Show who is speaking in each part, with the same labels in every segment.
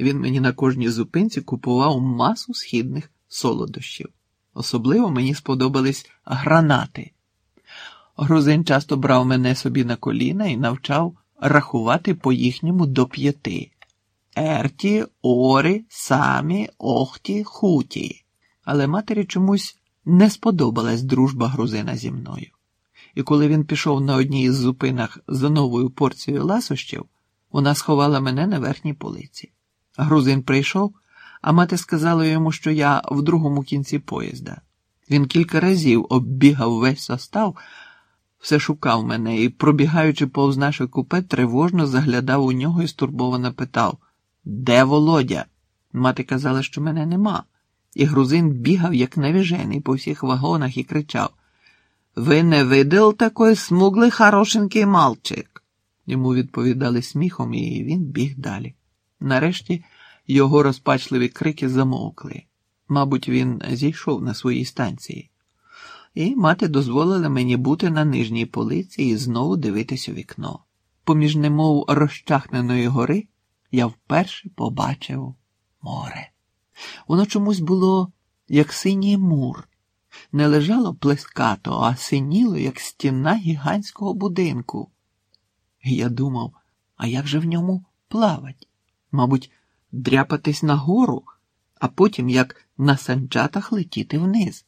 Speaker 1: Він мені на кожній зупинці купував масу східних солодощів. Особливо мені сподобались гранати. Грузин часто брав мене собі на коліна і навчав рахувати по їхньому до п'яти. Ерті, орі, самі, охті, хуті. Але матері чомусь не сподобалась дружба грузина зі мною. І коли він пішов на одній із зупинах за новою порцією ласощів, вона сховала мене на верхній полиці. Грузин прийшов, а мати сказала йому, що я в другому кінці поїзда. Він кілька разів оббігав весь состав, все шукав мене і, пробігаючи повз наше купе, тривожно заглядав у нього і стурбовано питав Де Володя? Мати казала, що мене нема, і грузин бігав, як навіжений, по всіх вагонах і кричав Ви не видел такой смуглий хорошенький мальчик? Йому відповідали сміхом, і він біг далі. Нарешті його розпачливі крики замовкли. Мабуть, він зійшов на своїй станції, і мати дозволила мені бути на нижній полиці і знову дивитись у вікно. Поміж немов розчахненої гори я вперше побачив море. Воно чомусь було, як синій мур, не лежало плескато, а синіло, як стіна гігантського будинку. І я думав, а як же в ньому плавать? Мабуть, дряпатись нагору, а потім як на санчатах летіти вниз.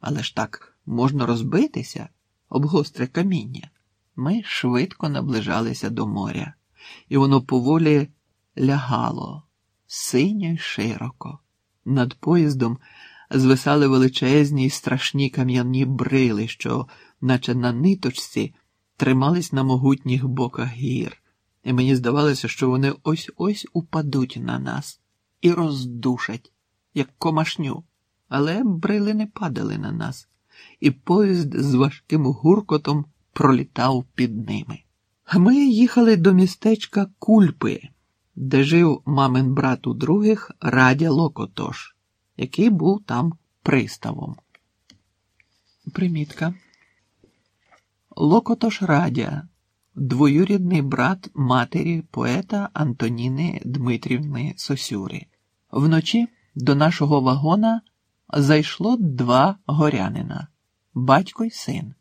Speaker 1: Але ж так можна розбитися об гостре каміння. Ми швидко наближалися до моря, і воно поволі лягало синьо й широко. Над поїздом звисали величезні й страшні кам'яні брили, що, наче на ниточці, тримались на могутніх боках гір, і мені здавалося, що вони ось ось упадуть на нас і роздушать, як комашню. Але брили не падали на нас, і поїзд з важким гуркотом пролітав під ними. Ми їхали до містечка Кульпи, де жив мамин брат у других Радя Локотош, який був там приставом. Примітка. Локотош Радя, двоюрідний брат матері поета Антоніни Дмитрівни Сосюри. Вночі до нашого вагона зайшло два горянина батько й син.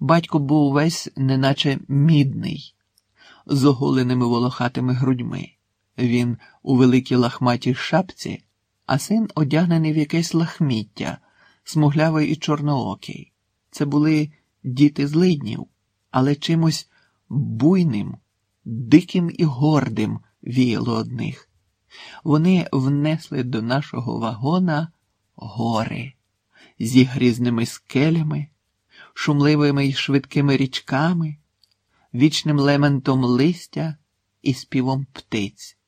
Speaker 1: Батько був весь неначе мідний, з оголеними волохатими грудьми. Він у великій лахматій шапці, а син одягнений в якесь лахміття, смуглявий і чорноокий. Це були діти злиднів, але чимось буйним, диким і гордим віяло одних. Вони внесли до нашого вагона гори зі грізними скелями, шумливими й швидкими річками, вічним лементом листя і співом птиць,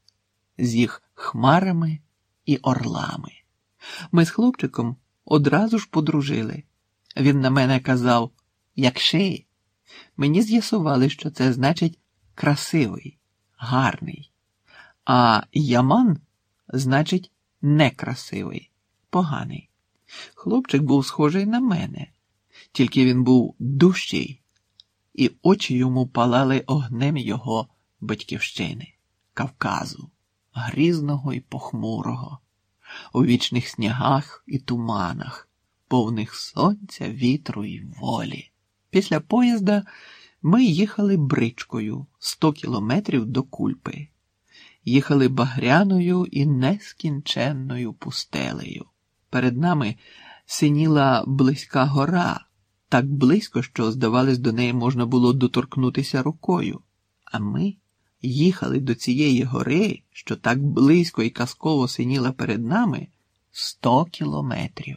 Speaker 1: з їх хмарами і орлами. Ми з хлопчиком одразу ж подружили. Він на мене казав, як шиї. Мені з'ясували, що це значить красивий, гарний, а яман значить некрасивий, поганий. Хлопчик був схожий на мене, тільки він був дужчий, і очі йому палали огнем його батьківщини, Кавказу, грізного і похмурого, у вічних снігах і туманах, повних сонця, вітру і волі. Після поїзда ми їхали бричкою сто кілометрів до Кульпи, їхали багряною і нескінченною пустелею. Перед нами синіла близька гора, так близько, що, здавалось, до неї можна було доторкнутися рукою. А ми їхали до цієї гори, що так близько і казково синіла перед нами, сто кілометрів.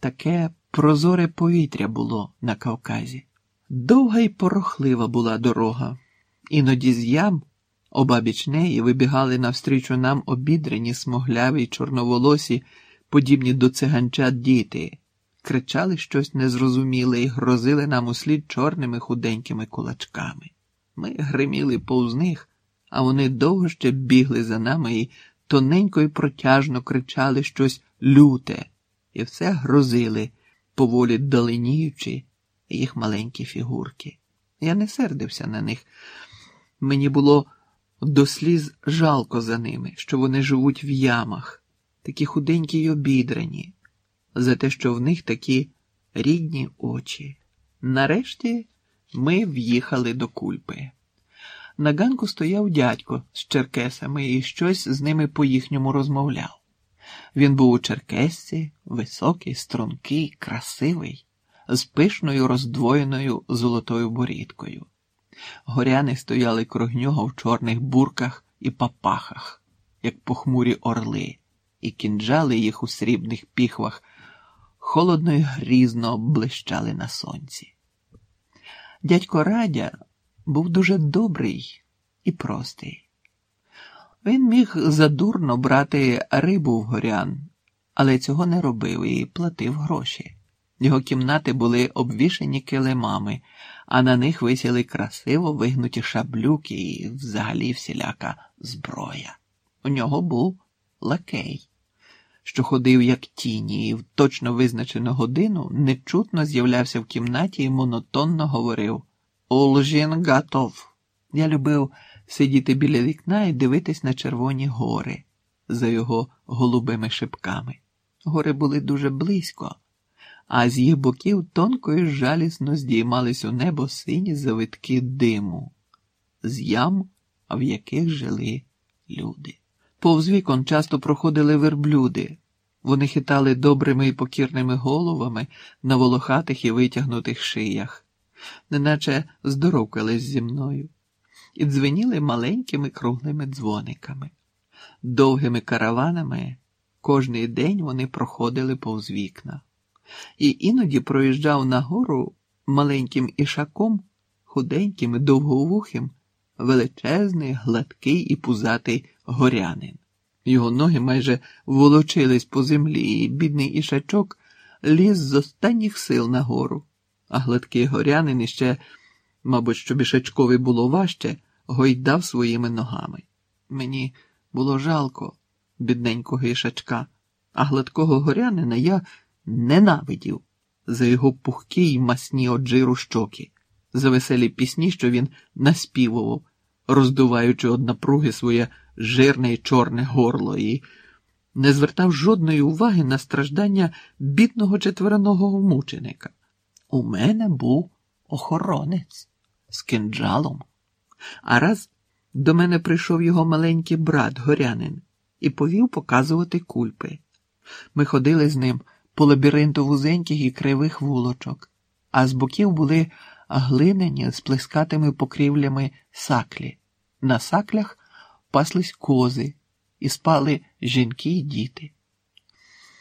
Speaker 1: Таке прозоре повітря було на Кавказі. Довга й порохлива була дорога, іноді з ям, обабіч неї, вибігали навстрічу нам обідрені, смогляві й чорноволосі, подібні до циганчат діти, кричали щось незрозуміле і грозили нам услід чорними худенькими кулачками. Ми гриміли повз них, а вони довго ще бігли за нами і тоненько й протяжно кричали щось люте, і все грозили, поволі даленіючи їх маленькі фігурки. Я не сердився на них. Мені було До сліз жалко за ними, що вони живуть в ямах, такі худенькі й обідрані, за те, що в них такі рідні очі. Нарешті ми в'їхали до кульпи. На ганку стояв дядько з черкесами і щось з ними по їхньому розмовляв. Він був у черкесці, високий, стрункий, красивий, з пишною роздвоєною золотою борідкою. Горяни стояли круг нього в чорних бурках і папахах, як похмурі орли, і кінджали їх у срібних піхвах, холодно й грізно блищали на сонці. Дядько Радя був дуже добрий і простий. Він міг задурно брати рибу в горян, але цього не робив і платив гроші. Його кімнати були обвішані килимами, а на них висіли красиво вигнуті шаблюки і взагалі всіляка зброя. У нього був лакей, що ходив як тіні, і в точно визначену годину нечутно з'являвся в кімнаті і монотонно говорив Улжін готов. Я любив сидіти біля вікна і дивитись на червоні гори за його голубими шипками. Гори були дуже близько, а з їх боків тонко і жалісно здіймались у небо сині завитки диму, з ям, в яких жили люди. Повз вікон часто проходили верблюди. Вони хитали добрими і покірними головами на волохатих і витягнутих шиях, неначе здоровкались зі мною і дзвеніли маленькими круглими дзвониками. Довгими караванами кожний день вони проходили повз вікна, і іноді проїжджав нагору маленьким ішаком, худеньким і довговухим, величезний, гладкий і пузатий горянин. Його ноги майже волочились по землі, і бідний ішачок ліз з останніх сил нагору, а гладкий горянин іще, мабуть, щоб ішачкові було важче гойдав своїми ногами. Мені було жалко бідненького ішачка, а гладкого горянина я ненавидів за його пухкі й масні од жиру щоки, за веселі пісні, що він наспівував, роздуваючи од напруги своє жирне й чорне горло, і не звертав жодної уваги на страждання бідного четвероного мученика. У мене був охоронець з кинджалом. А раз до мене прийшов його маленький брат горянин і повів показувати кульпи. Ми ходили з ним по лабіринту вузеньких і кривих вулочок, а з боків були глиняні з плескатими покрівлями саклі. На саклях паслись кози і спали жінки й діти.